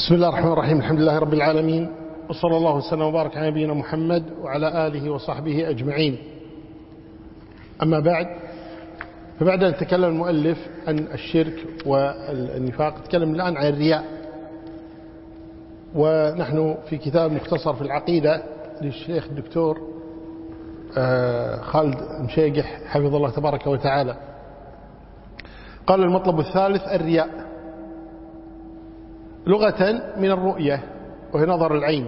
بسم الله الرحمن الرحيم. الحمد لله رب العالمين. وصلى الله وسلم وبارك على نبينا محمد وعلى آله وصحبه أجمعين. أما بعد فبعد أن تكلم المؤلف عن الشرك والنفاق تكلم الآن عن الرياء. ونحن في كتاب مختصر في العقيدة للشيخ الدكتور آه، خالد مشيقح حفظ الله تبارك وتعالى. قال المطلب الثالث الرياء. لغة من الرؤية وهي نظر العين.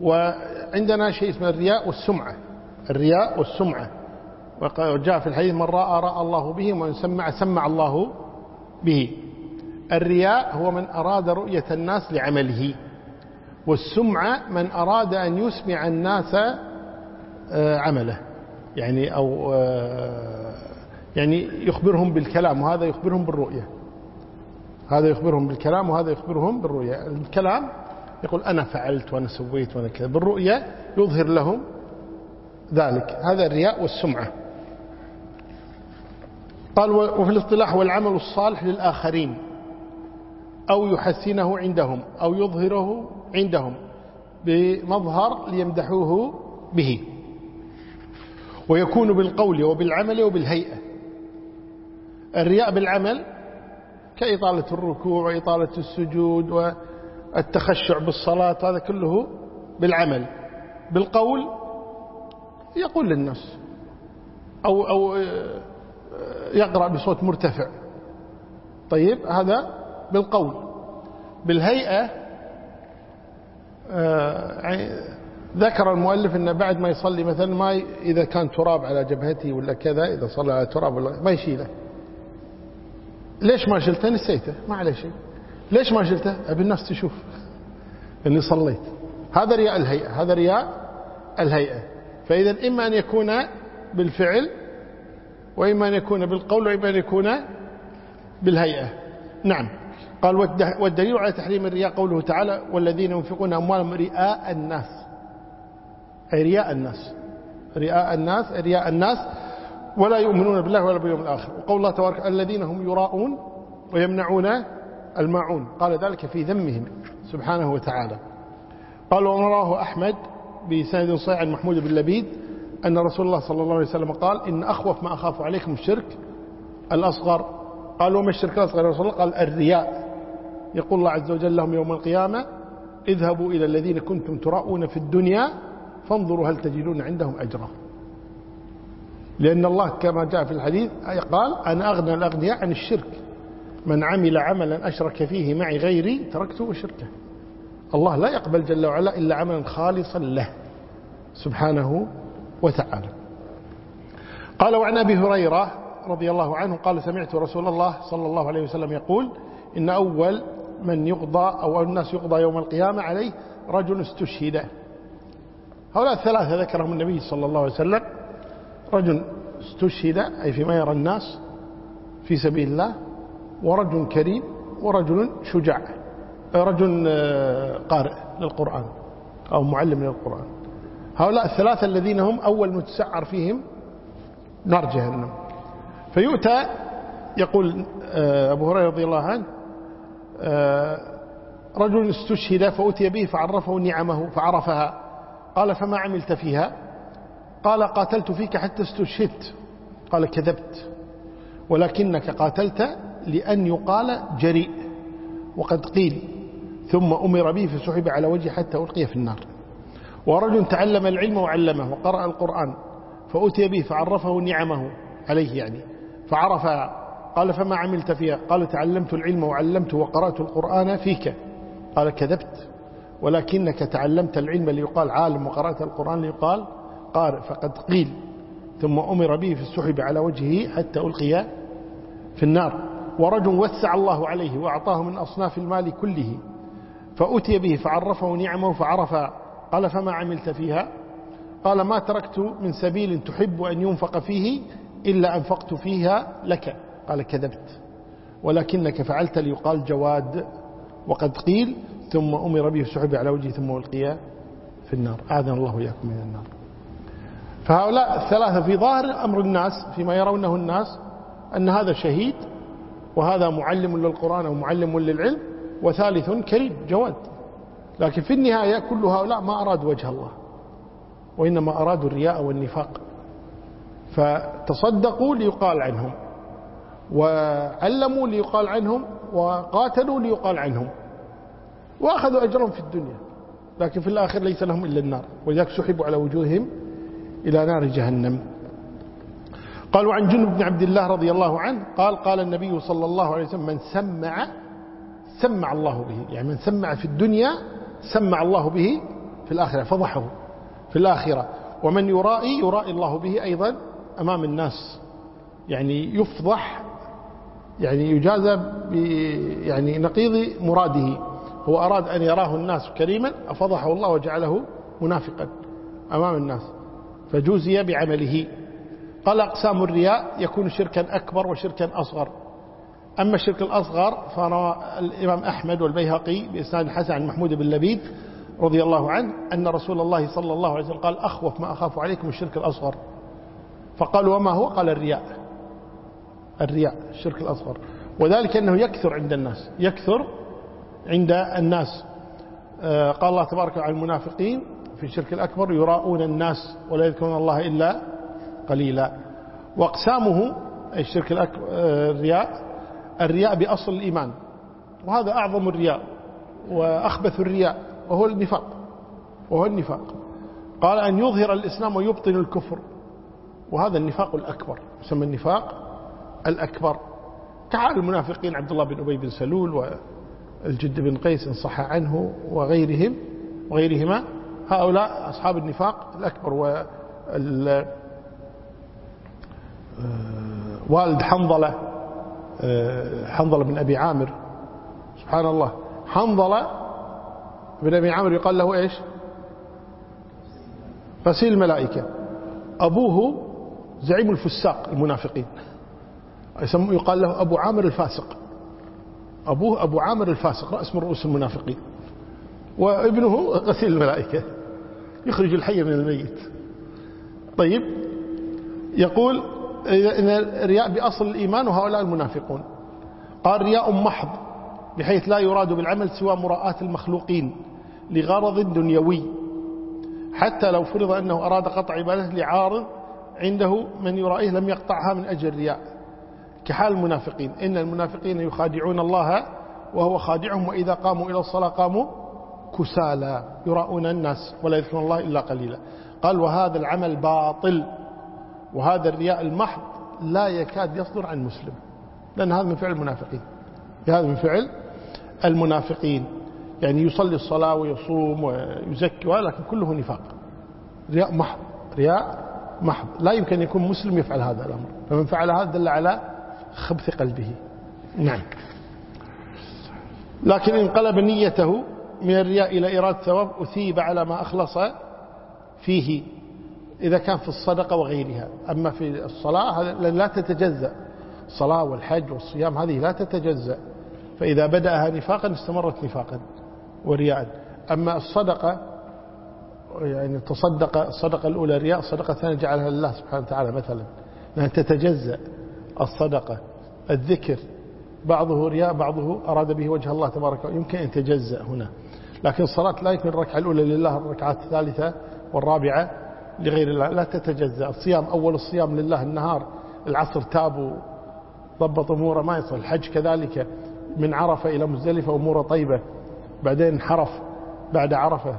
وعندنا شيء اسمه الرياء والسمعة. الرياء والسمعة. وجاء في الحديث من رأى رأى الله به ومن سمع سمع الله به. الرياء هو من أراد رؤية الناس لعمله. والسمعة من أراد أن يسمع الناس آه، عمله. يعني أو آه، يعني يخبرهم بالكلام وهذا يخبرهم بالرؤية. هذا يخبرهم بالكلام وهذا يخبرهم بالرؤيا الكلام يقول أنا فعلت وأنا سويت وأنا كذا. بالرؤيا يظهر لهم ذلك. هذا الرياء والسمعة. قال وفي الاصطلاح والعمل الصالح للآخرين. أو يحسنه عندهم. أو يظهره عندهم. بمظهر ليمدحوه به. ويكون بالقول وبالعمل وبالهيئة. الرياء بالعمل كإطالة الركوع وإطالة السجود والتخشع بالصلاة هذا كله بالعمل. بالقول يقول للناس أو, أو يقرأ بصوت مرتفع. طيب هذا بالقول. بالهيئة آه، ذكر المؤلف أن بعد ما يصلي مثلا ما إذا كان تراب على جبهته ولا كذا إذا صلى على تراب ولا ما يشيله. ليش ما شلته نسيته ما عليه شيء. ليش ما شلته أبي الناس تشوف أني صليت. هذا رياء الهيئة هذا رياء الهيئة. فإذا إما أن يكون بالفعل وإما أن يكون بالقول وإما أن يكون بالهيئة. نعم. قال والدليل على تحريم الرياء قوله تعالى والذين ينفقون أموالهم رئاء الناس أي رياء الناس. رئاء الناس رياء الناس. ولا يؤمنون بالله ولا باليوم الآخر. وقول الله تبارك الذين هم يراءون ويمنعون الماعون. قال ذلك في ذمهم سبحانه وتعالى. قال ونراه أحمد بسند صحيح عن محمود بن لبيد أن رسول الله صلى الله عليه وسلم قال إن أخوف ما أخاف عليكم الشرك الأصغر. قال وما الشرك الأصغر رسول الله؟ قال الرياء. يقول الله عز وجل لهم يوم القيامة اذهبوا إلى الذين كنتم تراؤون في الدنيا فانظروا هل تجدون عندهم أجرا. لأن الله كما جاء في الحديث قال أنا أغنى الأغنياء عن الشرك. من عمل عملا أشرك فيه معي غيري تركته وشركه الله لا يقبل جل وعلا إلا عملا خالصا له سبحانه وتعالى. قال وعن أبي هريرة رضي الله عنه قال سمعت رسول الله صلى الله عليه وسلم يقول إن أول من يقضى أو الناس يقضى يوم القيامة عليه رجل استشهد. هؤلاء الثلاثة ذكرهم النبي صلى الله عليه وسلم. رجل استشهد أي فيما يرى الناس في سبيل الله ورجل كريم ورجل شجاع رجل آه، قارئ للقرآن أو معلم للقرآن. هؤلاء الثلاثة الذين هم أول متسعر فيهم نار جهنم. فيؤتى يقول آه، أبو هريرة رضي الله عنه آه، رجل استشهد فأتي به فعرفه نعمه فعرفها. قال فما عملت فيها؟ قال قاتلت فيك حتى استشهدت. قال كذبت. ولكنك قاتلت لأن يقال جريء. وقد قيل ثم أمر به فسحب على وجهه حتى ألقي في النار. ورجل تعلم العلم وعلمه وقرأ القرآن فأتي به فعرفه نعمه عليه يعني. فعرف قال فما عملت فيها؟ قال تعلمت العلم وعلمته وقرأت القرآن فيك. قال كذبت. ولكنك تعلمت العلم ليقال عالم وقرأت القرآن ليقال قارئ فقد قيل ثم أمر به في السحب على وجهه حتى ألقي في النار. ورجل وسع الله عليه وأعطاه من أصناف المال كله فأتي به فعرفه نعمه فعرف قال فما عملت فيها؟ قال ما تركت من سبيل تحب أن ينفق فيه إلا أنفقت فيها لك. قال كذبت ولكنك فعلت ليقال جواد. وقد قيل ثم أمر به السحب على وجهه ثم ألقي في النار. آذن الله إياكم من النار. فهؤلاء الثلاثة في ظاهر أمر الناس فيما يرونه الناس أن هذا شهيد وهذا معلم للقرآن أو معلم للعلم وثالث كريم جواد. لكن في النهاية كل هؤلاء ما أرادوا وجه الله وإنما أرادوا الرياء والنفاق. فتصدقوا ليقال عنهم وعلموا ليقال عنهم وقاتلوا ليقال عنهم وأخذوا أجرهم في الدنيا. لكن في الآخر ليس لهم إلا النار ولذلك سحبوا على وجوههم إلى نار جهنم. قال وعن جنب بن عبد الله رضي الله عنه قال قال النبي صلى الله عليه وسلم من سمع سمع الله به. يعني من سمع في الدنيا سمع الله به في الآخرة فضحه في الآخرة. ومن يرائي يرائي الله به أيضا أمام الناس. يعني يفضح يعني يجازى يعني نقيض مراده. هو أراد أن يراه الناس كريما أفضحه الله وجعله منافقا أمام الناس. فجوزي بعمله. قال أقسام الرياء يكون شركا أكبر وشركا أصغر. أما الشرك الأصغر فروى الإمام أحمد والبيهقي بإسناد حسن عن محمود بن لبيد رضي الله عنه أن رسول الله صلى الله عليه وسلم قال أخوف ما أخاف عليكم الشرك الأصغر. فقالوا وما هو؟ قال الرياء. الرياء الشرك الأصغر. وذلك أنه يكثر عند الناس يكثر عند الناس. آه، قال الله تبارك عن المنافقين في الشرك الأكبر يراؤون الناس ولا يذكرون الله إلا قليلا. وأقسامه الشرك الأكبر آه، الرياء الرياء بأصل الإيمان. وهذا أعظم الرياء وأخبث الرياء وهو النفاق وهو النفاق. قال أن يظهر الإسلام ويبطن الكفر. وهذا النفاق الأكبر يسمى النفاق الأكبر. كحال المنافقين عبد الله بن أبي بن سلول والجد بن قيس إن صح عنه وغيرهم وغيرهما. هؤلاء أصحاب النفاق الأكبر آه، والد حنظلة آه، حنظلة بن أبي عامر. سبحان الله. حنظلة بن أبي عامر يقال له إيش؟ غسيل الملائكة. أبوه زعيم الفساق المنافقين. يقال له أبو عامر الفاسق. أبوه أبو عامر الفاسق رأس من رؤوس المنافقين. وابنه غسيل الملائكة يخرج الحي من الميت. طيب يقول إن الرياء بأصل الإيمان وهؤلاء المنافقون. قال رياء محض بحيث لا يراد بالعمل سوى مراءة المخلوقين لغرض دنيوي. حتى لو فرض أنه أراد قطع عبادته لعارض عنده من يرائيه لم يقطعها من أجل الرياء. كحال المنافقين إن المنافقين يخادعون الله وهو خادعهم وإذا قاموا إلى الصلاة قاموا كسالى يراؤون الناس ولا يذكرون الله إلا قليلا. قال وهذا العمل باطل وهذا الرياء المحض لا يكاد يصدر عن مسلم لأن هذا من فعل المنافقين. هذا من فعل المنافقين. يعني يصلي الصلاة ويصوم ويزكي ولكن كله نفاق. رياء محض رياء محض. لا يمكن يكون مسلم يفعل هذا الأمر. فمن فعل هذا دل على خبث قلبه. نعم. لكن انقلب نيته من الرياء إلى إرادة ثواب أثيب على ما أخلص فيه إذا كان في الصدقة وغيرها. أما في الصلاة لا تتجزأ. الصلاة والحج والصيام هذه لا تتجزأ. فإذا بدأها نفاقا استمرت نفاقا ورياء. أما الصدقة يعني تصدق الصدقة الأولى رياء الصدقة الثانية جعلها لله سبحانه وتعالى مثلا. لأن تتجزأ الصدقة الذكر. بعضه رياء بعضه أراد به وجه الله تبارك وتعالى. يمكن أن يتجزأ هنا. لكن الصلاة لا يكون الركعة الأولى لله الركعات الثالثة والرابعة لغير الله. لا تتجزأ. الصيام أول الصيام لله النهار العصر تابوا ضبط أموره ما يصل الحج كذلك من عرفة إلى مزدلفة أموره طيبة. بعدين حرف بعد عرفة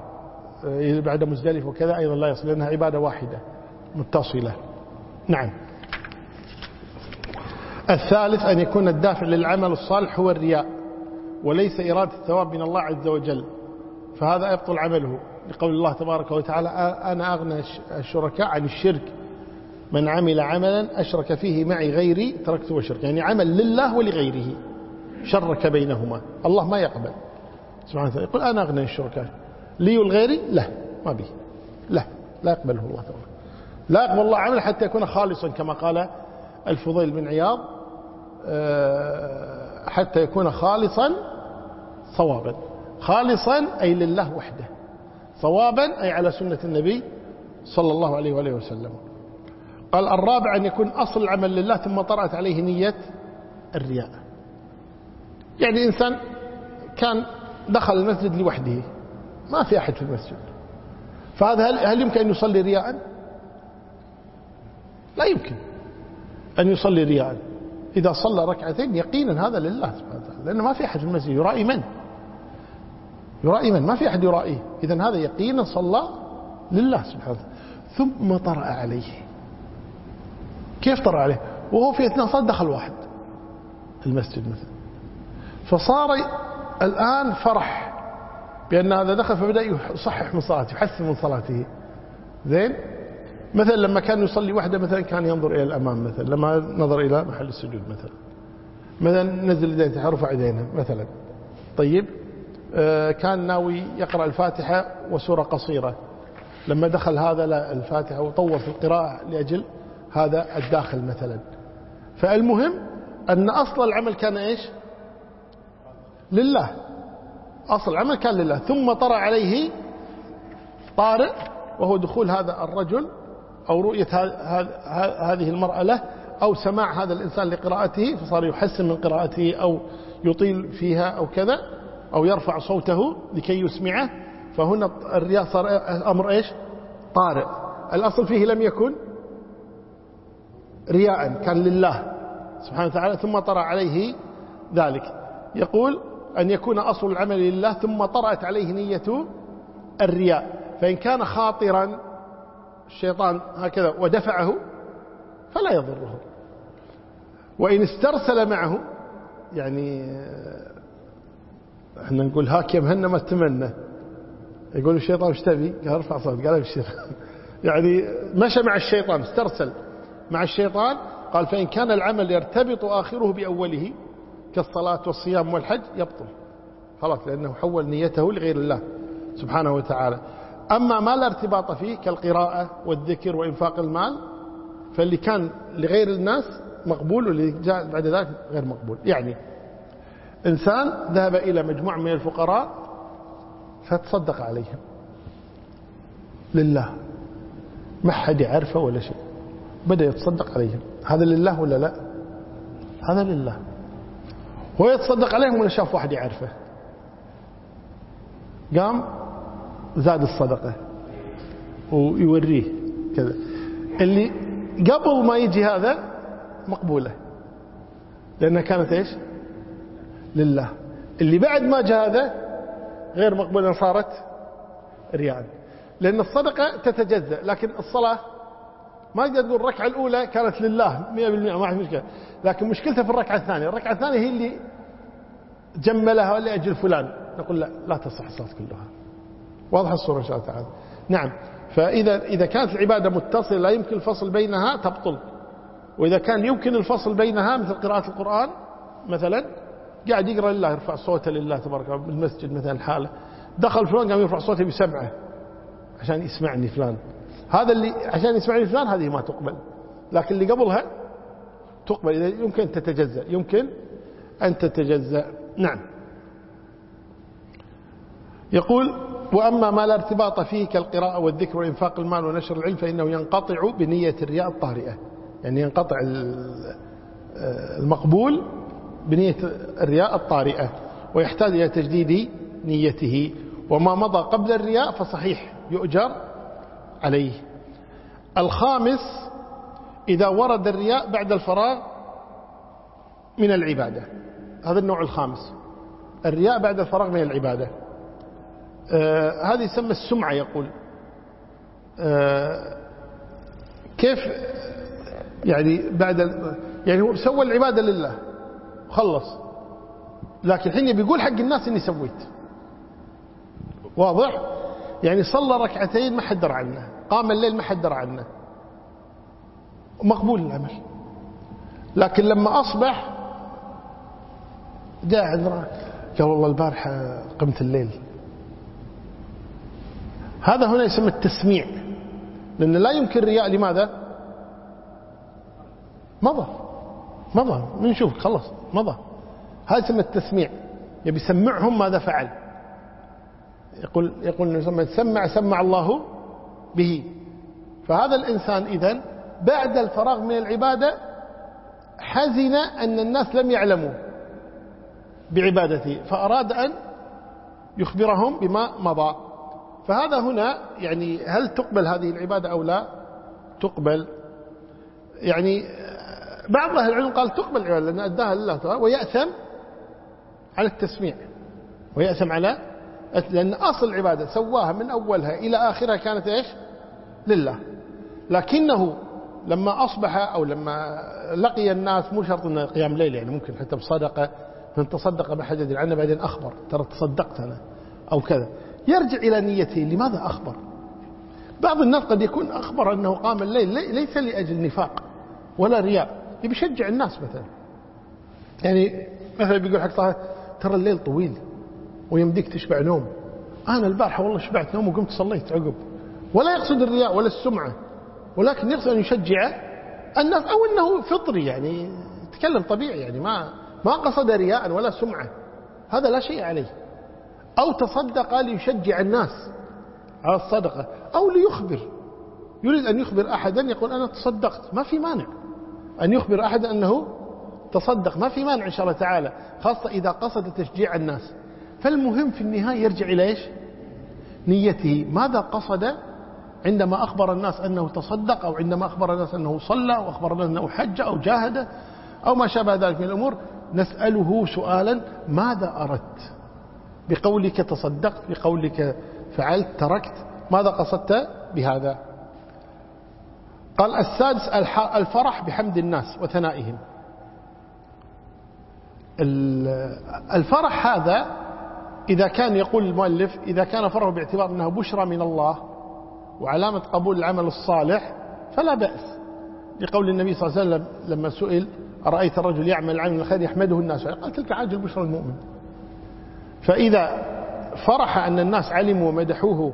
آه، بعد مزدلفة وكذا أيضا لا يصل لأنها عبادة واحدة متصلة. نعم. الثالث أن يكون الدافع للعمل الصالح هو الرياء وليس إرادة الثواب من الله عز وجل. فهذا يبطل عمله. لقول الله تبارك وتعالى أنا أغنى الشركاء عن الشرك. من عمل عملا أشرك فيه معي غيري تركته وشرك. يعني عمل لله ولغيره. شرك بينهما. الله ما يقبل. سبحانه وتعالى يقول أنا أغنى الشركاء. لي والغيري لا. ما به. لا. لا يقبله الله تعالى لا يقبل الله عمل حتى يكون خالصا كما قال الفضيل بن عياض آه، حتى يكون خالصا صوابا. خالصا أي لله وحده صوابا أي على سنة النبي صلى الله عليه وآله وسلم. قال الرابع أن يكون أصل العمل لله ثم طرأت عليه نية الرياء. يعني إنسان كان دخل المسجد لوحده ما في أحد في المسجد. فهذا هل, هل يمكن أن يصلي رياء؟ لا يمكن أن يصلي رياء. إذا صلى ركعتين يقينا هذا لله سبحانه وتعالى لأنه ما في أحد في المسجد يرائي من؟ يرائي من؟ ما في أحد يرائيه إذا هذا يقينا صلى لله سبحانه وتعالى. ثم طرأ عليه. كيف طرأ عليه؟ وهو في أثناء صلاة دخل واحد. المسجد مثلا. فصار الآن فرح بأن هذا دخل فبدأ يصحح من صلاته يحسن من صلاته. زين؟ مثلا لما كان يصلي وحده مثلا كان ينظر إلى الأمام مثلا. لما نظر إلى محل السجود مثلا. مثلا نزل يديه رفع يدينه مثلا. طيب؟ كان ناوي يقرأ الفاتحة وسورة قصيرة. لما دخل هذا الفاتحة وطور في القراءة لأجل هذا الداخل مثلا. فالمهم أن أصل العمل كان إيش؟ لله. أصل العمل كان لله. ثم طرأ عليه طارئ وهو دخول هذا الرجل أو رؤية هذه المرأة له أو سماع هذا الإنسان لقراءته فصار يحسن من قراءته أو يطيل فيها أو كذا. أو يرفع صوته لكي يسمعه فهنا الرياء صار أمر إيش؟ طارئ. الأصل فيه لم يكن رياء كان لله سبحانه وتعالى ثم طرأ عليه ذلك. يقول أن يكون أصل العمل لله ثم طرأت عليه نية الرياء. فإن كان خاطرا الشيطان هكذا ودفعه فلا يضره. وإن استرسل معه يعني إحنا نقول هاك يا مهنا ما تمنى. يقول الشيطان إيش تبي؟ قال ارفع صوت قال ابشر يعني مشى مع الشيطان استرسل مع الشيطان قال فإن كان العمل يرتبط آخره بأوله كالصلاة والصيام والحج يبطل. خلاص لأنه حول نيته لغير الله سبحانه وتعالى. أما ما لا ارتباط فيه كالقراءة والذكر وإنفاق المال فاللي كان لغير الناس مقبول واللي جاء بعد ذلك غير مقبول. يعني إنسان ذهب إلى مجموعة من الفقراء فتصدق عليهم. لله. ما حد يعرفه ولا شيء. بدأ يتصدق عليهم. هذا لله ولا لا؟ هذا لله. هو يتصدق عليهم ولا شاف واحد يعرفه؟ قام زاد الصدقة. ويوريه كذا. اللي قبل ما يجي هذا مقبولة. لأنها كانت إيش؟ لله. اللي بعد ما جاء هذا غير مقبولة صارت رياء لأن الصدقة تتجزأ لكن الصلاة ما تقدر تقول الركعة الأولى كانت لله 100% ما عندي مشكلة. لكن مشكلتها في الركعة الثانية. الركعة الثانية هي اللي جملها لأجل فلان. نقول لا لا تصح الصلاة كلها. واضح الصورة إن شاء الله تعالى. نعم. فإذا إذا كانت العبادة متصلة لا يمكن الفصل بينها تبطل. وإذا كان يمكن الفصل بينها مثل قراءة القرآن مثلا قاعد يقرأ لله يرفع صوته لله تبارك بالمسجد مثلا حاله. دخل فلان قام يرفع صوته بسبعة عشان يسمعني فلان. هذا اللي عشان يسمعني فلان هذه ما تقبل. لكن اللي قبلها تقبل. إذا يمكن تتجزأ. يمكن أن تتجزأ. نعم. يقول وأما ما لا ارتباط فيه كالقراءة والذكر وإنفاق المال ونشر العلم فإنه ينقطع بنية الرياء الطارئة. يعني ينقطع المقبول بنية الرياء الطارئة ويحتاج إلى تجديد نيته وما مضى قبل الرياء فصحيح يؤجر عليه. الخامس إذا ورد الرياء بعد الفراغ من العبادة. هذا النوع الخامس. الرياء بعد الفراغ من العبادة. آه هذه يسمى السمعة يقول. آه كيف يعني بعد يعني هو سوى العبادة لله. خلص. لكن الحين بيقول حق الناس إني سويت. واضح؟ يعني صلى ركعتين ما حد درى عنه. قام الليل ما حد درى عنه. مقبول العمل لكن لما أصبح جاء عندنا قال والله البارحة قمت الليل. هذا هنا يسمى التسميع. لأن لا يمكن رياء. لماذا؟ مضى. مضى نشوف خلص مضى. هذا يسمى التسميع يبي يسمعهم ماذا فعل. يقول يقول سمع سمع الله به. فهذا الإنسان إذن بعد الفراغ من العبادة حزن أن الناس لم يعلموا بعبادته فأراد أن يخبرهم بما مضى. فهذا هنا يعني هل تقبل هذه العبادة أو لا؟ تقبل. يعني بعض أهل العلم قال تقبل العبادة لأن أداها لله تعالى ويأثم على التسميع ويأثم على لأن أصل العبادة سواها من أولها إلى آخرها كانت إيش؟ لله. لكنه لما أصبح أو لما لقي الناس مو شرط أنه قيام ليل يعني ممكن حتى بصدقة من تصدق بحاجة عنه بعدين أخبر ترى تصدقت أنا أو كذا. يرجع إلى نيته لماذا أخبر؟ بعض الناس قد يكون أخبر أنه قام الليل ليس لأجل نفاق ولا رياء. يبي يشجع الناس مثلا. يعني مثلا بيقول حق طه ترى الليل طويل ويمديك تشبع نوم. أنا البارحة والله شبعت نوم وقمت صليت عقب. ولا يقصد الرياء ولا السمعة ولكن يقصد أن يشجع الناس أو أنه فطري يعني تكلم طبيعي يعني ما ما قصد رياء ولا سمعة. هذا لا شيء عليه. أو تصدق ليشجع الناس على الصدقة أو ليخبر. يريد أن يخبر أحدا يقول أنا تصدقت ما في مانع. أن يخبر أحد أنه تصدق. ما في مانع إن شاء الله تعالى خاصة إذا قصد تشجيع الناس. فالمهم في النهاية يرجع إلى إيش؟ نيته. ماذا قصد عندما أخبر الناس أنه تصدق أو عندما أخبر الناس أنه صلى أو أخبر الناس أنه حج أو جاهد أو ما شابه ذلك من الأمور نسأله سؤالا ماذا أردت؟ بقولك تصدقت بقولك فعلت تركت ماذا قصدت بهذا؟ قال السادس الفرح بحمد الناس وثنائهم. الفرح هذا إذا كان يقول المؤلف إذا كان فرح باعتبار أنه بشرى من الله وعلامة قبول العمل الصالح فلا بأس. لقول النبي صلى الله عليه وسلم لما سئل أرأيت الرجل يعمل عمل الخير يحمده الناس؟ قال تلك عاجل بشرى المؤمن. فإذا فرح أن الناس علموا ومدحوه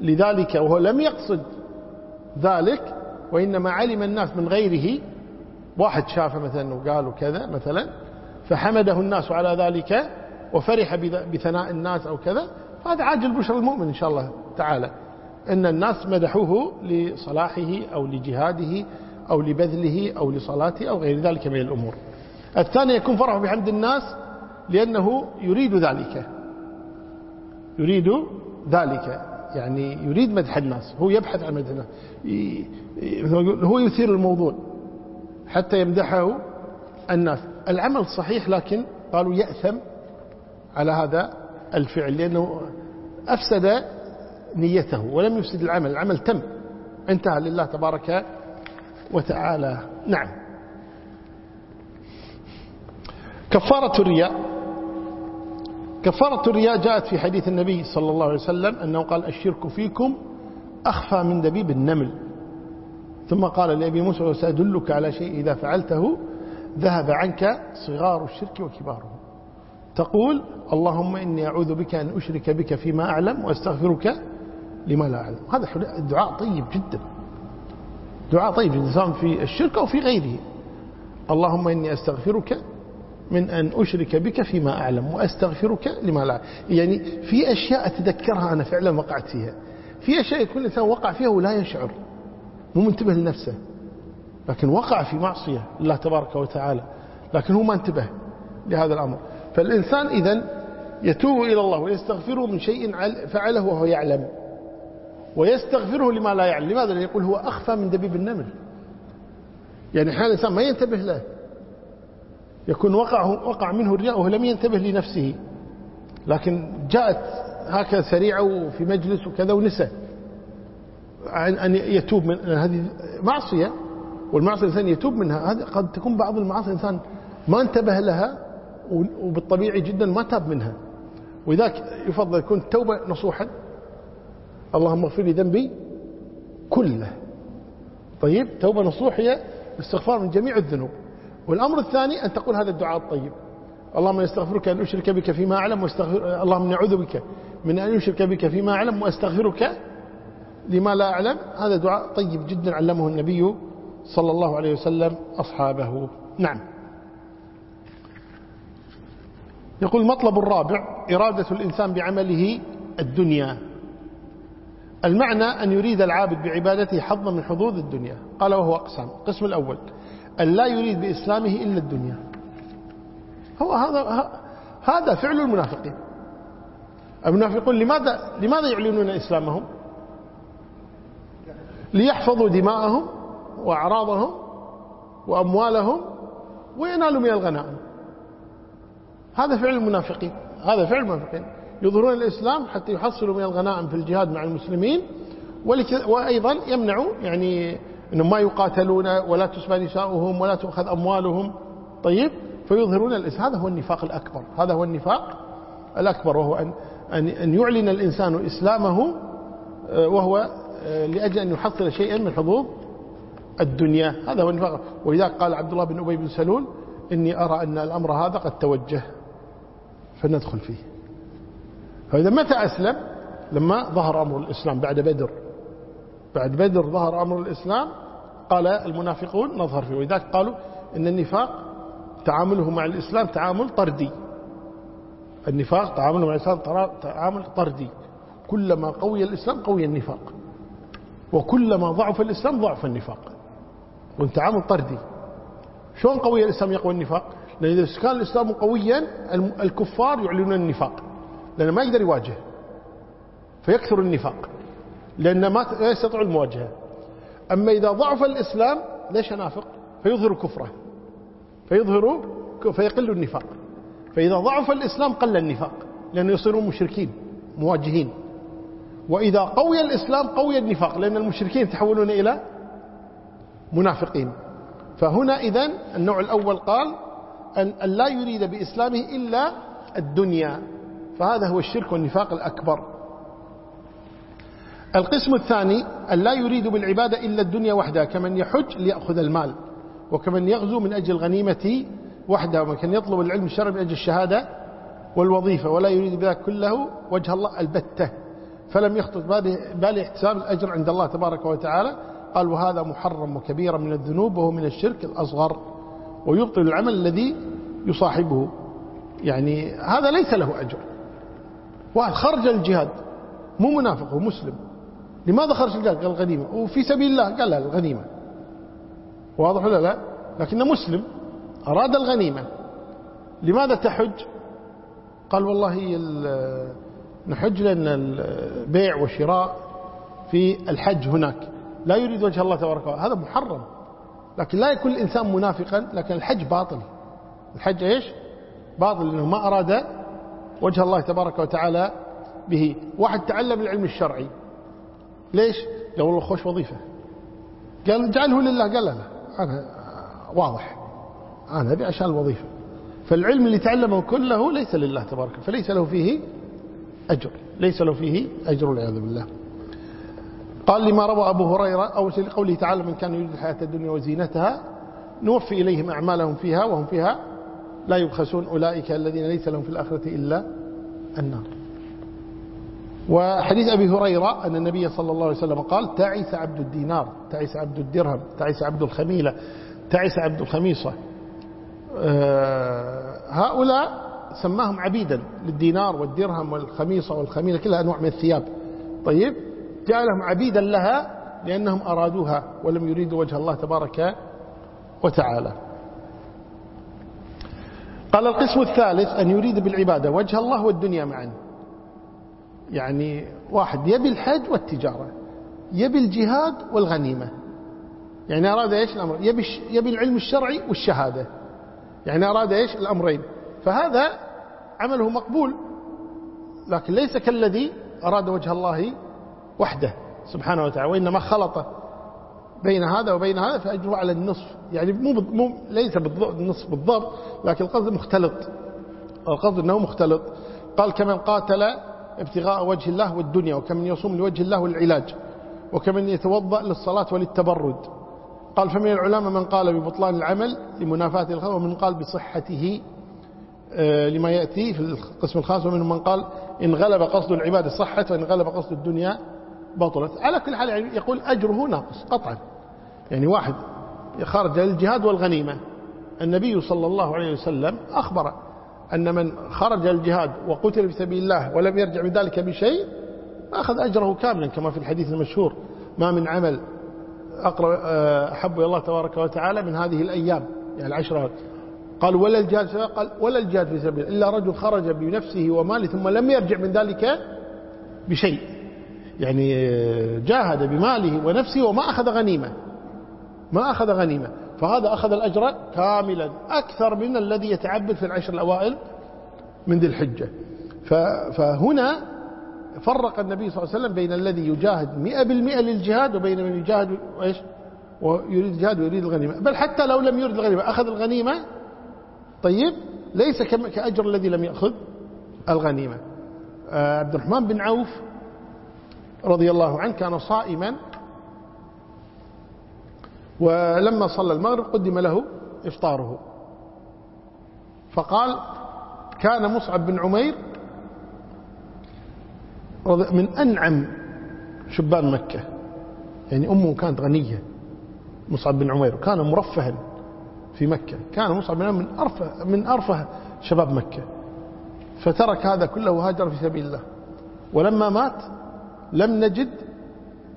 لذلك وهو لم يقصد ذلك وإنما علم الناس من غيره. واحد شافه مثلا وقالوا كذا مثلا فحمده الناس على ذلك وفرح بثناء الناس أو كذا. فهذا عاجل بشر المؤمن إن شاء الله تعالى. أن الناس مدحوه لصلاحه أو لجهاده أو لبذله أو لصلاته أو غير ذلك من الأمور. الثاني يكون فرح بحمد الناس لأنه يريد ذلك. يريد ذلك. يعني يريد مدح الناس هو يبحث عن مدح الناس. هو يثير الموضوع حتى يمدحه الناس. العمل صحيح لكن قالوا يأثم على هذا الفعل لأنه أفسد نيته ولم يفسد العمل. العمل تم انتهى لله تبارك وتعالى. نعم. كفارة الرياء. كفارة الرياء جاءت في حديث النبي صلى الله عليه وسلم أنه قال الشرك فيكم أخفى من دبيب النمل. ثم قال لأبي موسى سأدلك على شيء إذا فعلته ذهب عنك صغار الشرك وكباره. تقول اللهم إني أعوذ بك أن أشرك بك فيما أعلم وأستغفرك لما لا أعلم. هذا دعاء طيب جدا. دعاء طيب جدا سواء في الشرك أو في غيره. اللهم إني أستغفرك من أن أشرك بك فيما أعلم وأستغفرك لما لا يعني في أشياء أتذكرها أنا فعلا وقعت فيها. في أشياء يكون الإنسان وقع فيها ولا يشعر. مو منتبه لنفسه. لكن وقع في معصية الله تبارك وتعالى. لكن هو ما انتبه لهذا الأمر. فالإنسان إذن يتوب إلى الله ويستغفره من شيء فعله وهو يعلم. ويستغفره لما لا يعلم. لماذا؟ يقول هو أخفى من دبيب النمل. يعني حال الإنسان ما ينتبه له. يكون وقع, وقع منه الرياء وهو لم ينتبه لنفسه. لكن جاءت هكذا سريعة وفي مجلس وكذا ونسى عن أن يتوب من هذه معصية. والمعصية الإنسان يتوب منها. هذه قد تكون بعض المعاصي الإنسان ما انتبه لها وبالطبيعي جدا ما تاب منها. وذاك يفضل يكون توبة نصوحا. اللهم اغفر لي ذنبي كله. طيب توبة نصوح هي استغفار من جميع الذنوب. والأمر الثاني أن تقول هذا الدعاء الطيب. اللهم يستغفرك أن أشرك بك فيما أعلم واستغفر اللهم نعوذ بك من أن يشرك بك فيما أعلم وأستغفرك لما لا أعلم. هذا دعاء طيب جدا علمه النبي صلى الله عليه وسلم أصحابه. نعم. يقول المطلب الرابع إرادة الإنسان بعمله الدنيا. المعنى أن يريد العابد بعبادته حظا من حظوظ الدنيا. قال وهو أقسام. القسم الأول أن لا يريد بإسلامه إلا الدنيا. هو هذا هذا فعل المنافقين. المنافقون لماذا لماذا يعلنون إسلامهم؟ ليحفظوا دماءهم وأعراضهم وأموالهم وينالوا من الغنائم. هذا فعل المنافقين. هذا فعل المنافقين. يظهرون الإسلام حتى يحصلوا من الغنائم في الجهاد مع المسلمين وأيضا يمنعوا يعني أنهم ما يقاتلون ولا تسبى نساؤهم ولا تؤخذ أموالهم. طيب فيظهرون الإسلام هذا هو النفاق الأكبر. هذا هو النفاق الأكبر وهو أن, أن يعلن الإنسان إسلامه آه، وهو آه، لأجل أن يحصل شيئا من حظوظ الدنيا. هذا هو النفاق. ولذلك قال عبد الله بن أبي بن سلول إني أرى أن الأمر هذا قد توجه. فندخل فيه. فإذا متى أسلم؟ لما ظهر أمر الإسلام بعد بدر. بعد بدر ظهر أمر الإسلام قال المنافقون نظهر فيه. ولذلك قالوا إن النفاق تعامله مع الإسلام تعامل طردي. النفاق تعامله مع الإسلام تعامل طردي. كلما قوي الإسلام قوي النفاق. وكلما ضعف الإسلام ضعف النفاق. والتعامل طردي. شلون قوي الإسلام يقوي النفاق؟ لأن إذا كان الإسلام قويا الكفار يعلنون النفاق. لأنه ما يقدر يواجه. فيكثر النفاق. لأن ما يستطيع المواجهة. أما إذا ضعف الإسلام ليش ينافق؟ فيظهر كفره. فيظهر فيقل النفاق. فإذا ضعف الإسلام قل النفاق. لأنه يصيرون مشركين مواجهين. وإذا قوي الإسلام قوي النفاق. لأن المشركين يتحولون إلى منافقين. فهنا إذن النوع الأول قال أن لا يريد بإسلامه إلا الدنيا. فهذا هو الشرك والنفاق الأكبر. القسم الثاني أن لا يريد بالعبادة إلا الدنيا وحدها كمن يحج ليأخذ المال وكمن يغزو من أجل الغنيمة وحدها وكان يطلب العلم الشرعي من أجل الشهادة والوظيفة ولا يريد بذلك كله وجه الله البتة. فلم يخطط بالي احتساب الأجر عند الله تبارك وتعالى. قال وهذا محرم وكبيرا من الذنوب وهو من الشرك الأصغر ويبطل العمل الذي يصاحبه. يعني هذا ليس له أجر. واحد خرج الجهاد مو منافق هو مسلم. لماذا خرج؟ الجهاد قال الغنيمة. وفي سبيل الله قال لا الغنيمة. واضح ولا لا؟ لكنه مسلم أراد الغنيمة. لماذا تحج؟ قال والله نحج لأن البيع والشراء في الحج هناك. لا يريد وجه الله تبارك وتعالى. هذا محرم. لكن لا يكون الإنسان منافقا لكن الحج باطل. الحج إيش؟ باطل لأنه ما أراد وجه الله تبارك وتعالى به. واحد تعلم العلم الشرعي. ليش؟ قال والله خوش وظيفة. قال اجعله لله. قال لا أنا واضح. أنا أبي عشان الوظيفة. فالعلم اللي تعلمه كله ليس لله تبارك فليس له فيه أجر. ليس له فيه أجر والعياذ بالله. قال لما روى أبو هريرة أو لقوله تعالى من كان يريد الحياة الدنيا وزينتها نوفي إليهم أعمالهم فيها وهم فيها لا يبخسون أولئك الذين ليس لهم في الآخرة إلا النار. وحديث أبي هريرة أن النبي صلى الله عليه وسلم قال تعس عبد الدينار تعس عبد الدرهم تعس عبد الخميلة تعس عبد الخميصة. آه، هؤلاء سماهم عبيدا للدينار والدرهم والخميصة والخميلة كلها أنواع من الثياب. طيب جعلهم عبيدا لها لأنهم أرادوها ولم يريدوا وجه الله تبارك وتعالى. قال القسم الثالث أن يريد بالعبادة وجه الله والدنيا معا. يعني واحد يبي الحج والتجارة يبي الجهاد والغنيمة. يعني أراد إيش؟ الأمر. يبي, يبي العلم الشرعي والشهادة. يعني أراد إيش؟ الأمرين. فهذا عمله مقبول. لكن ليس كالذي أراد وجه الله وحده سبحانه وتعالى وإنما خلط بين هذا وبين هذا فأجره على النصف. يعني مو مو ليس بالنصف بالضبط لكن القصد مختلط. القصد أنه مختلط. قال كمن قاتل ابتغاء وجه الله والدنيا وكمن يصوم لوجه الله والعلاج وكمن يتوضأ للصلاة وللتبرد. قال فمن العلماء من قال ببطلان العمل لمنافاة الخير ومن قال بصحته آه، لما يأتي في القسم الخاص ومن من قال إن غلب قصد العبادة صحت وإن غلب قصد الدنيا بطلت. على كل حال يعني يقول أجره ناقص قطعا. يعني واحد خرج للجهاد والغنيمة. النبي صلى الله عليه وسلم أخبر أن من خرج الجهاد وقتل في سبيل الله ولم يرجع من ذلك بشيء أخذ أجره كاملا كما في الحديث المشهور. ما من عمل آه، أحب إلى الله تبارك وتعالى من هذه الأيام يعني العشرة. قال ولا الجهاد قال ولا الجهاد في سبيل إلا رجل خرج بنفسه وماله ثم لم يرجع من ذلك بشيء. يعني جاهد بماله ونفسه وما أخذ غنيمة ما أخذ غنيمة. فهذا أخذ الأجر كاملا أكثر من الذي يتعبد في العشر الأوائل من ذي الحجة. فهنا فرق النبي صلى الله عليه وسلم بين الذي يجاهد مئة بالمئة للجهاد وبين من يجاهد وإيش ويريد الجهاد ويريد الغنيمة. بل حتى لو لم يريد الغنيمة أخذ الغنيمة. طيب ليس كأجر الذي لم يأخذ الغنيمة. آه، عبد الرحمن بن عوف رضي الله عنه كان صائما ولما صلى المغرب قدم له إفطاره. فقال كان مصعب بن عمير من أنعم شبان مكة. يعني أمه كانت غنية مصعب بن عمير. كان مرفها في مكة. كان مصعب بن عمير من أرفه, من أرفه شباب مكة. فترك هذا كله وهاجر في سبيل الله. ولما مات لم نجد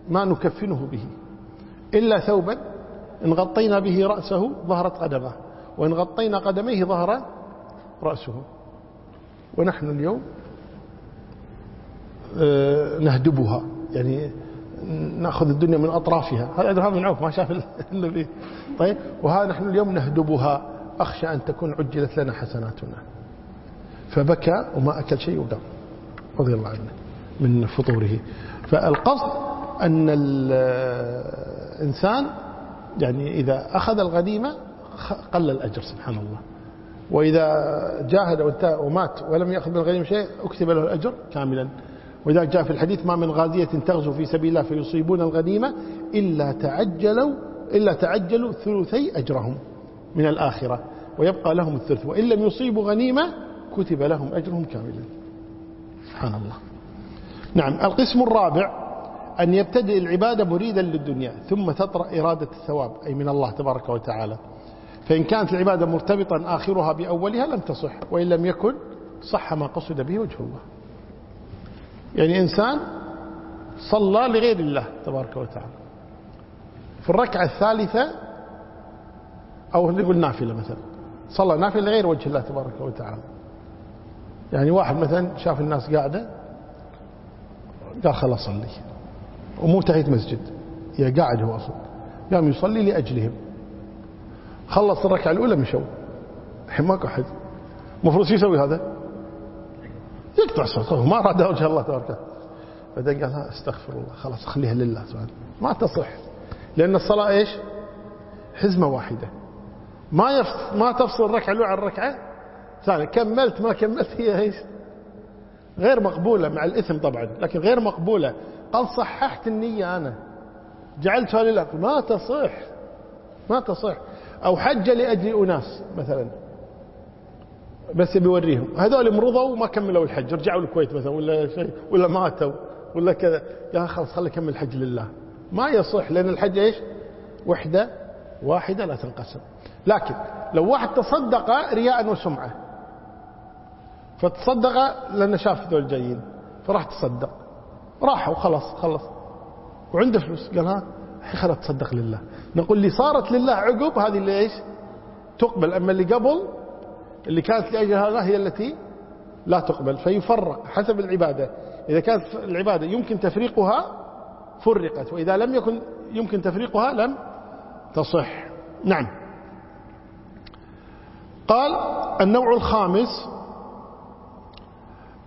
ما نكفنه به إلا ثوبا إن غطينا به رأسه ظهرت قدمه وإن غطينا قدميه ظهر رأسه. ونحن اليوم آه، نهدبها يعني نأخذ الدنيا من أطرافها. هذا الرحمن بن عوف ما شاف به طيب وهذا نحن اليوم نهدبها. أخشى أن تكون عجلت لنا حسناتنا. فبكى وما أكل شيء وقام رضي الله عنه من فطوره. فالقصد أن الإنسان يعني إذا أخذ الغنيمة قل الأجر سبحان الله. وإذا جاهد ومات ولم يأخذ من الغنيمة شيء أكتب له الأجر كاملا. وإذا جاء في الحديث ما من غازية تغزو في سبيل الله فيصيبون الغنيمة إلا تعجلوا إلا تعجلوا ثلثي أجرهم من الآخرة. ويبقى لهم الثلث. وإن لم يصيبوا غنيمة كتب لهم أجرهم كاملا. سبحان الله. نعم القسم الرابع أن يبتدئ العبادة مريدا للدنيا ثم تطرأ إرادة الثواب أي من الله تبارك وتعالى. فإن كانت العبادة مرتبطا آخرها بأولها لم تصح وإن لم يكن صح ما قصد به وجه الله. يعني إنسان صلى لغير الله تبارك وتعالى. في الركعة الثالثة أو نقول نافلة مثلا صلى نافلة لغير وجه الله تبارك وتعالى. يعني واحد مثلا شاف الناس قاعدة قال خلاص صلي. ومو تحية مسجد. يا قاعد هو أصلا. قام يصلي لأجلهم. خلص الركعة الأولى مشوا. الحين ماكو أحد. المفروض شو يسوي هذا؟ يقطع صوته. ما أراد وجه الله تبارك بعدين قال أستغفر الله. خلاص خليها لله سبحانه ما تصح. لأن الصلاة إيش؟ حزمة واحدة. ما يف... ما تفصل الركعة الأولى عن الركعة ثانية كملت ما كملت هي إيش؟ غير مقبولة مع الإثم طبعا. لكن غير مقبولة قال صححت النية أنا. جعلتها لله ما تصح. ما تصح. أو حج لأجل أناس مثلا. بس بيوريهم هذول مرضوا وما كملوا الحج. رجعوا الكويت مثلا ولا شيء. ولا ماتوا. ولا كذا. يا خلاص خلي كمل الحج لله. ما يصح لأن الحج إيش؟ وحدة واحدة لا تنقسم. لكن لو واحد تصدق رياء وسمعة. فتصدق لأنه شاف ذول جايين. فراح تصدق. راح وخلص خلص وعنده فلوس. قال ها خلت تصدق لله. نقول اللي صارت لله عقب هذه اللي إيش؟ تقبل. أما اللي قبل اللي كانت لأجل هذا هي التي لا تقبل. فيفرق حسب العبادة. إذا كانت العبادة يمكن تفريقها فرقت وإذا لم يكن يمكن تفريقها لم تصح. نعم. قال النوع الخامس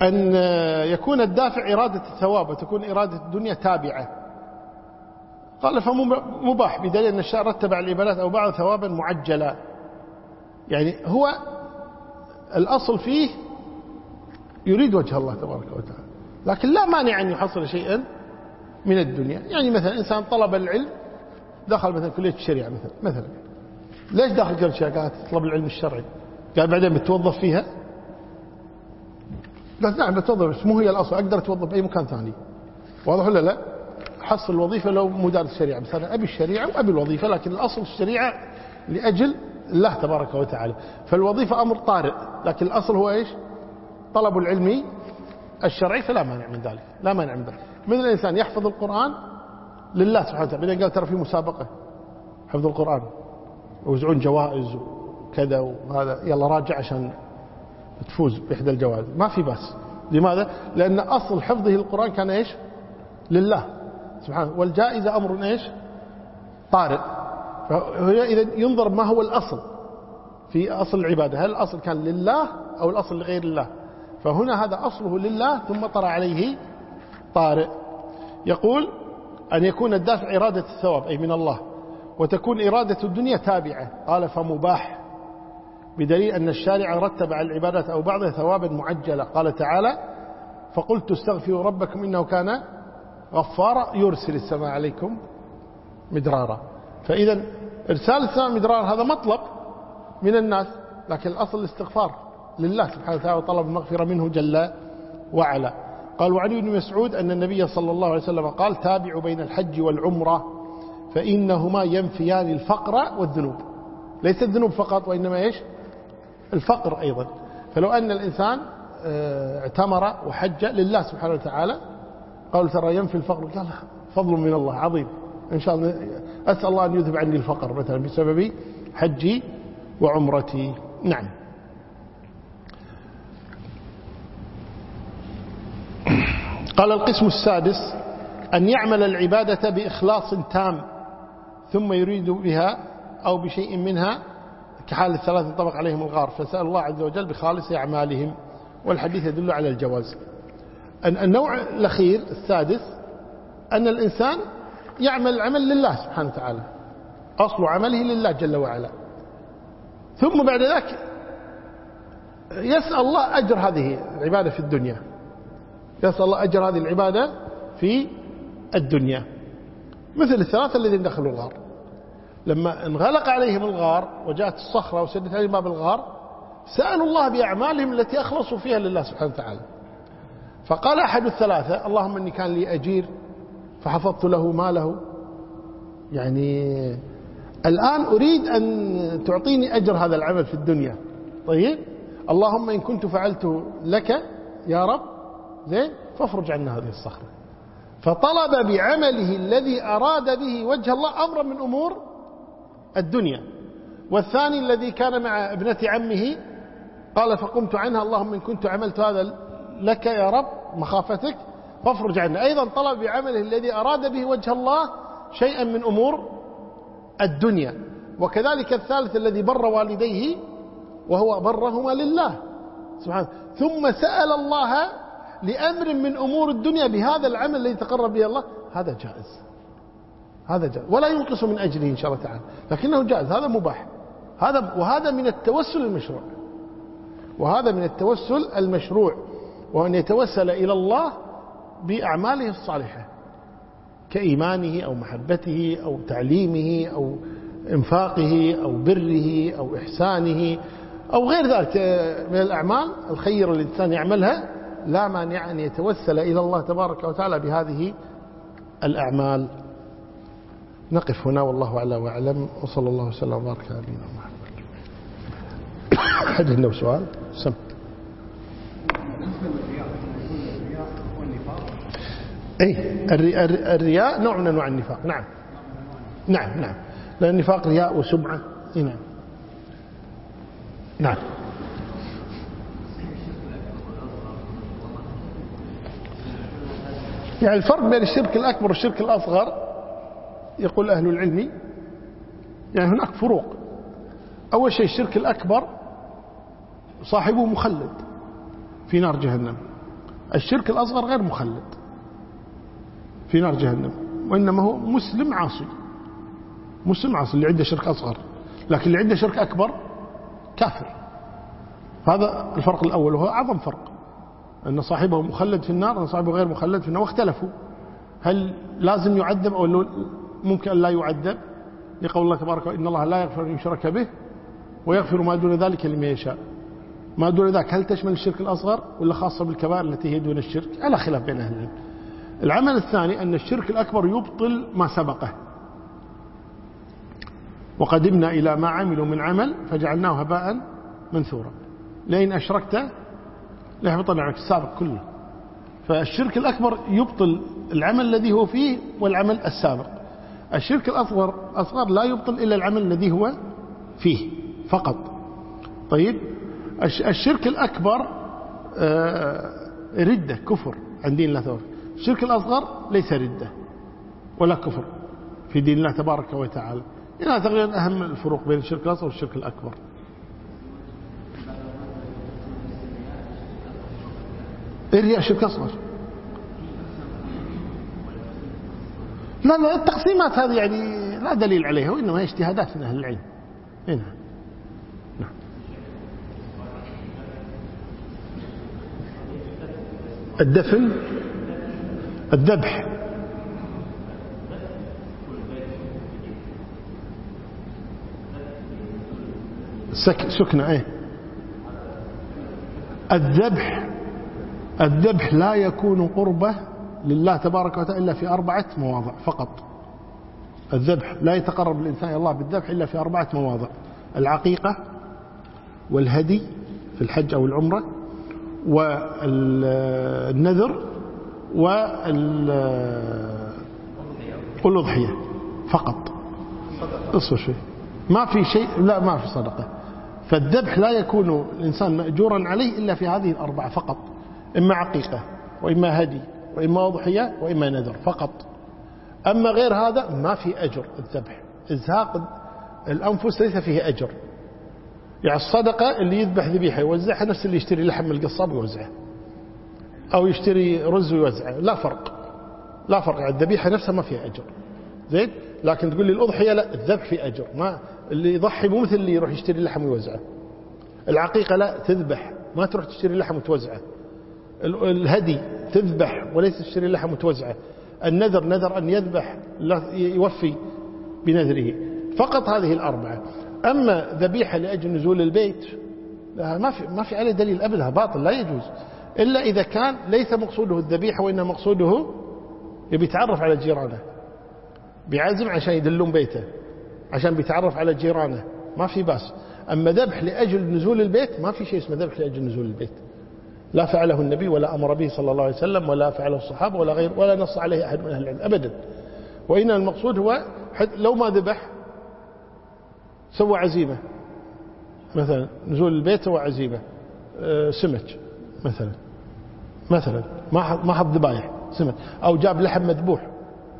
أن يكون الدافع إرادة الثواب وتكون إرادة الدنيا تابعة. قال فمباح بدليل أن الشارع رتب على العبادات أو بعض ثوابا معجلا. يعني هو الأصل فيه يريد وجه الله تبارك وتعالى. لكن لا مانع أن يحصل شيئا من الدنيا. يعني مثلا إنسان طلب العلم دخل مثلا كلية الشريعة مثلا مثلا. ليش داخل كلية الشريعة؟ قاعد تطلب العلم الشرعي. قال بعدين بتوظف فيها؟ نعم بتوظف بس مو هي الأصل. أقدر أتوظف بأي مكان ثاني. واضح ولا لا؟ حصل الوظيفة لو مدارس الشريعة بس أنا أبي الشريعة وأبي الوظيفة لكن الأصل الشريعة لأجل الله تبارك وتعالى. فالوظيفة أمر طارئ. لكن الأصل هو إيش؟ طلب العلمي الشرعي فلا مانع من ذلك. لا مانع من ذلك. مثل الإنسان يحفظ القرآن لله سبحانه وتعالى. بعدين قال ترى في مسابقة حفظ القرآن. ويوزعون جوائز وكذا وهذا يلا راجع عشان تفوز بإحدى الجوائز. ما في بس لماذا؟ لأن أصل حفظه القرآن كان إيش؟ لله. سبحانه والجائزة أمر إيش؟ طارئ. فهي إذا ينظر ما هو الأصل في أصل العبادة. هل الأصل كان لله أو الأصل لغير الله؟ فهنا هذا أصله لله ثم طرى عليه طارئ. يقول أن يكون الدافع إرادة الثواب أي من الله وتكون إرادة الدنيا تابعة. قال فمباح. بدليل أن الشارع رتب على العبادات أو بعضها ثوابا معجلة. قال تعالى فقلت استغفروا ربكم إنه كان غفارا يرسل السماء عليكم مدرارا. فإذا إرسال السماء مدرارا هذا مطلب من الناس لكن الأصل الاستغفار لله سبحانه وتعالى وطلب المغفرة منه جل وعلا. قال وعلي بن مسعود أن النبي صلى الله عليه وسلم قال تابعوا بين الحج والعمرة فإنهما ينفيان الفقر والذنوب. ليس الذنوب فقط وإنما إيش؟ الفقر أيضا. فلو أن الإنسان آه، اعتمر وحج لله سبحانه وتعالى قالوا ترى ينفي الفقر؟ قال فضل من الله عظيم. إن شاء الله أسأل الله أن يذهب عني الفقر مثلا بسبب حجي وعمرتي. نعم. قال القسم السادس أن يعمل العبادة بإخلاص تام ثم يريد بها أو بشيء منها كحال الثلاثة طبق عليهم الغار فسأل الله عز وجل بخالص أعمالهم والحديث يدل على الجواز. النوع الأخير السادس أن الإنسان يعمل العمل لله سبحانه وتعالى. أصل عمله لله جل وعلا. ثم بعد ذلك يسأل الله أجر هذه العبادة في الدنيا. يسأل الله أجر هذه العبادة في الدنيا. مثل الثلاثة الذين دخلوا الغار. لما انغلق عليهم الغار وجاءت الصخرة وسدت عليهم باب الغار سألوا الله بأعمالهم التي أخلصوا فيها لله سبحانه وتعالى. فقال أحد الثلاثة اللهم إني كان لي أجير فحفظت له ماله. يعني الآن أريد أن تعطيني أجر هذا العمل في الدنيا. طيب؟ اللهم إن كنت فعلت لك يا رب زين؟ فافرج عنا هذه الصخرة. فطلب بعمله الذي أراد به وجه الله أمرا من أمور الدنيا. والثاني الذي كان مع ابنة عمه قال فقمت عنها اللهم إن كنت عملت هذا لك يا رب مخافتك فافرج عنا أيضا طلب بعمله الذي أراد به وجه الله شيئا من أمور الدنيا. وكذلك الثالث الذي بر والديه وهو برهما لله. سبحانه ثم سأل الله لأمر من أمور الدنيا بهذا العمل الذي تقرب به الله. هذا جائز. هذا جائز. ولا ينقص من أجله إن شاء الله تعالى. لكنه جائز. هذا مباح. هذا وهذا من التوسل المشروع. وهذا من التوسل المشروع. وأن يتوسل إلى الله بأعماله الصالحة. كإيمانه أو محبته أو تعليمه أو إنفاقه أو بره أو إحسانه أو غير ذلك. من الأعمال الخير الإنسان يعملها لا مانع أن يتوسل إلى الله تبارك وتعالى بهذه الأعمال. نقف هنا والله أعلى وأعلم وصلى الله وسلم وبارك على نبينا محمد. حد عنده سؤال؟ سم. أي الرياء نوع من أنواع النفاق. نعم. نعم نعم. لأن النفاق رياء وسمعة. نعم. نعم. يعني الفرق بين الشرك الأكبر والشرك الأصغر يقول أهل العلم يعني هناك فروق. أول شيء الشرك الأكبر صاحبه مخلد في نار جهنم. الشرك الأصغر غير مخلد في نار جهنم وإنما هو مسلم عاصي. مسلم عاصي اللي عنده شرك أصغر. لكن اللي عنده شرك أكبر كافر. هذا الفرق الأول وهو أعظم فرق. أن صاحبه مخلد في النار أن صاحبه غير مخلد في النار واختلفوا. هل لازم يعذب أو ممكن أن لا يعذب لقول الله تبارك إن الله لا يغفر أن يشرك به ويغفر ما دون ذلك لمن يشاء. ما دون ذلك هل تشمل الشرك الأصغر ولا خاصة بالكبائر التي هي دون الشرك؟ على خلاف بين أهل العلم. العمل الثاني أن الشرك الأكبر يبطل ما سبقه. وقدمنا إلى ما عملوا من عمل فجعلناه هباء منثورا. لئن أشركت ليحبطن عنك السابق كله. فالشرك الأكبر يبطل العمل الذي هو فيه والعمل السابق. الشرك الأصغر أصغر لا يبطل إلا العمل الذي هو فيه فقط. طيب الشرك الأكبر آه، ردة كفر عن دين الله تبارك الشرك الأصغر ليس ردة ولا كفر في دين الله تبارك وتعالى. إنها تقريبا أهم الفروق بين الشرك الأصغر والشرك الأكبر. الرياء شرك أصغر لا التقسيمات هذه يعني لا دليل عليها وإنما اجتهادات من أهل العلم. هنا نعم. الدفن الذبح. سك سكنة إيه. الذبح الذبح لا يكون قربة لله تبارك وتعالى إلا في أربعة مواضع فقط. الذبح لا يتقرب الإنسان إلى الله بالذبح إلا في أربعة مواضع. العقيقة والهدي في الحج أو العمرة والنذر والأضحية. فقط. شيء ما في شيء لا ما في صدقة. فالذبح لا يكون الإنسان مأجورا عليه إلا في هذه الأربعة فقط. إما عقيقة وإما هدي. وإما أضحية وإما نذر فقط. أما غير هذا ما في أجر الذبح. إزهاق الأنفس ليس فيه أجر. يعني الصدقة اللي يذبح ذبيحة يوزعها نفس اللي يشتري لحم القصاب ويوزعه أو يشتري رز ويوزعه. لا فرق. لا فرق. يعني الذبيحة نفسها ما فيها أجر. زين؟ لكن تقول لي الأضحية لا الذبح فيه أجر. ما اللي يضحي مو مثل اللي يروح يشتري لحم ويوزعه. العقيقة لا تذبح. ما تروح تشتري لحم وتوزعه. الهدي تذبح وليس تشتري لحم وتوزعه. النذر نذر أن يذبح يوفي بنذره. فقط هذه الأربعة. أما ذبيحة لأجل نزول البيت ما في ما في عليه دليل أبدا باطل لا يجوز. إلا إذا كان ليس مقصوده الذبيحة وإنما مقصوده يبي يتعرف على جيرانه. بعزم عشان يدلون بيته عشان بيتعرف على جيرانه. ما في باس. أما ذبح لأجل نزول البيت ما في شيء اسمه ذبح لأجل نزول البيت. لا فعله النبي ولا أمر به صلى الله عليه وسلم ولا فعله الصحابة ولا غير ولا نص عليه أحد من أهل العلم أبدا. وإن المقصود هو لو ما ذبح سوى عزيمة. مثلا نزول البيت سوى عزيمة. آه، سمك مثلا. مثلا ما ما حط ذبايح سمك. أو جاب لحم مذبوح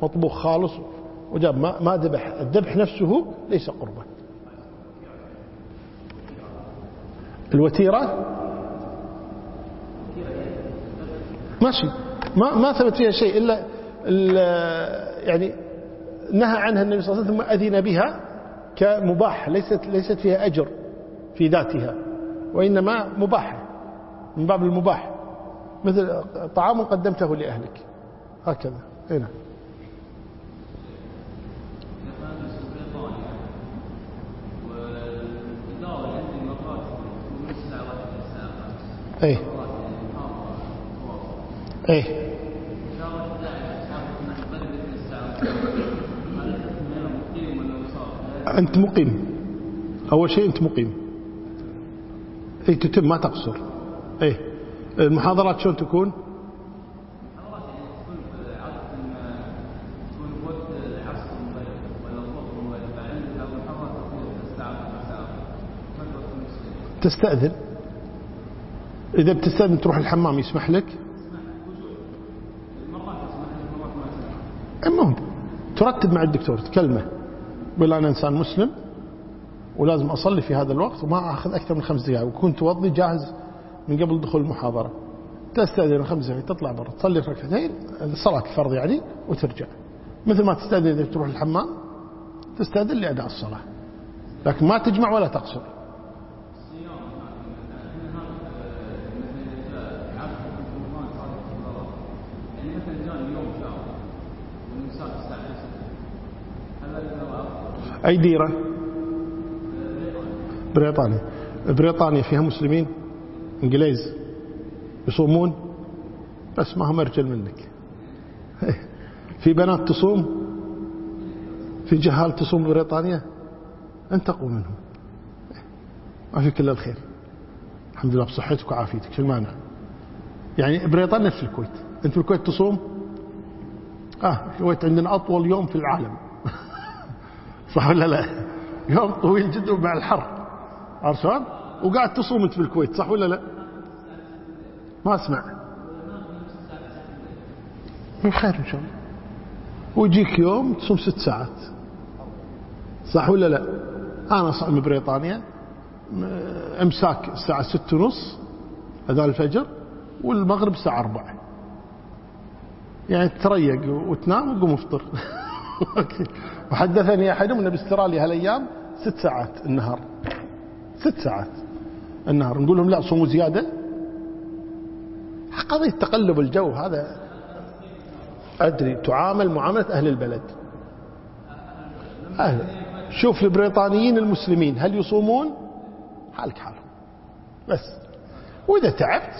مطبوخ خالص وجاب ما ما ذبح. الذبح نفسه ليس قربا. الوتيرة ماشي. ما ما ثبت فيها شيء إلا, يعني نهى عنها النبي صلى الله عليه وسلم أذن بها كمباح ليست ليست فيها أجر في ذاتها وإنما مباح من باب المباح. مثل طعام قدمته لأهلك. هكذا. هنا إيه إيه. أنت مقيم. أول شيء أنت مقيم. أي تتم ما تقصر. أي المحاضرات شلون تكون؟ تستأذن. إذا بتستأذن تروح الحمام يسمح لك. ترتب مع الدكتور تكلمه. قل أنا إنسان مسلم ولازم أصلي في هذا الوقت وما أخذ أكثر من خمس دقائق. وكنت توضي جاهز من قبل دخول المحاضرة. تستأذن خمس دقائق تطلع برا تصلي ركعتين صلاة الفرض يعني وترجع. مثل ما تستأذن إذا تروح الحمام تستأذن لأداء الصلاة. لكن ما تجمع ولا تقصر. أي ديرة؟ بريطانيا. بريطانيا فيها مسلمين؟ إنجليز. يصومون؟ بس ما هم أرجل منك. في بنات تصوم؟ في جهال تصوم بريطانيا؟ انتقوا منهم. ما في كل الخير. الحمد لله بصحتك وعافيتك. شو المانع؟ يعني بريطانيا نفس الكويت. أنت في الكويت تصوم؟ آه الكويت عندنا أطول يوم في العالم. صح ولا لا؟ يوم طويل جدا مع الحر. عرفت وقاعد تصوم أنت بالكويت صح ولا لا؟ ما أسمع. خير إن شاء الله. ويجيك يوم تصوم ست ساعات. صح ولا لا؟ أنا صائم بريطانيا امساك الساعة ست ونص أذان الفجر والمغرب الساعة أربعة. يعني تريق وتنام وقوم افطر. وحدثني أحدهم أنه باستراليا هالأيام ست ساعات النهار. ست ساعات النهار. نقول لهم لا صوموا زيادة. قضية تقلب الجو هذا. أدري تعامل معاملة أهل البلد. أهل. شوف البريطانيين المسلمين هل يصومون؟ حالك حالهم. بس. وإذا تعبت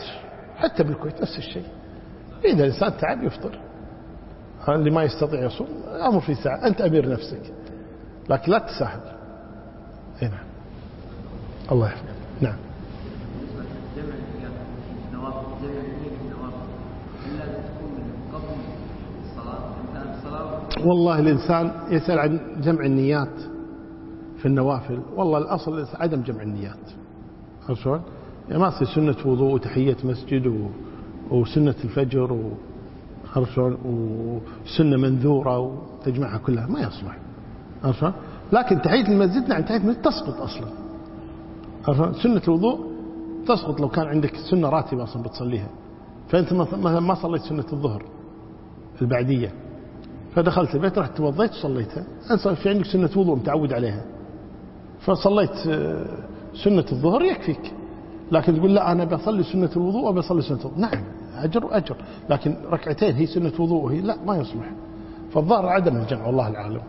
حتى بالكويت نفس الشيء. إذا الإنسان تعب يفطر. اللي ما يستطيع يصوم أمر في ساعة أنت أمير نفسك. لكن لا تساهل نعم. الله يحفظك. نعم. والله الإنسان يسأل عن جمع النيات في النوافل. والله الأصل عدم جمع النيات. عرفت يعني ما سنة وضوء وتحية مسجد وسنة الفجر عرفت وسنة منذورة وتجمعها كلها. ما يصلح. عرفت؟ لكن تحية المسجد نعم تحية المسجد تسقط أصلا. عرفت؟ سنة الوضوء تسقط لو كان عندك سنة راتبة أصلا بتصليها. فأنت مثلا ما صليت سنة الظهر البعدية. فدخلت البيت رحت توضيت وصليتها أنت في عندك سنة وضوء متعود عليها. فصليت آه، سنة الظهر يكفيك. لكن تقول لا أنا بصلي سنة الوضوء وبصلي سنة الوضوء نعم. أجر وأجر. لكن ركعتين هي سنة وضوء وهي لا ما يصلح. فالظاهر عدم الجمع والله العالم.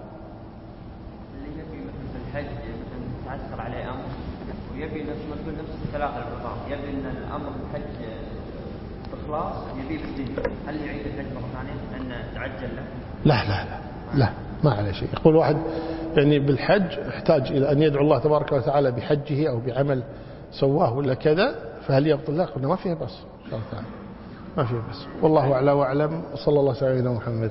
اللي يبي مثل الحج تعسر عليه أمر ويبي نفس ما تقول نفس الثلاثة العظام يبي أن الأمر الحج بإخلاص يبي بالدين هل يعيد الحج مرة ثانية؟ أن تعجل له؟ لا لا لا لا ما عليه شيء. يقول واحد يعني بالحج يحتاج إلى أن يدعو الله تبارك وتعالى بحجه أو بعمل سواه ولا كذا فهل يبطل؟ لا قلنا ما فيها بس ما فيها بس. والله أعلى وأعلم. وصلى الله على سيدنا محمد.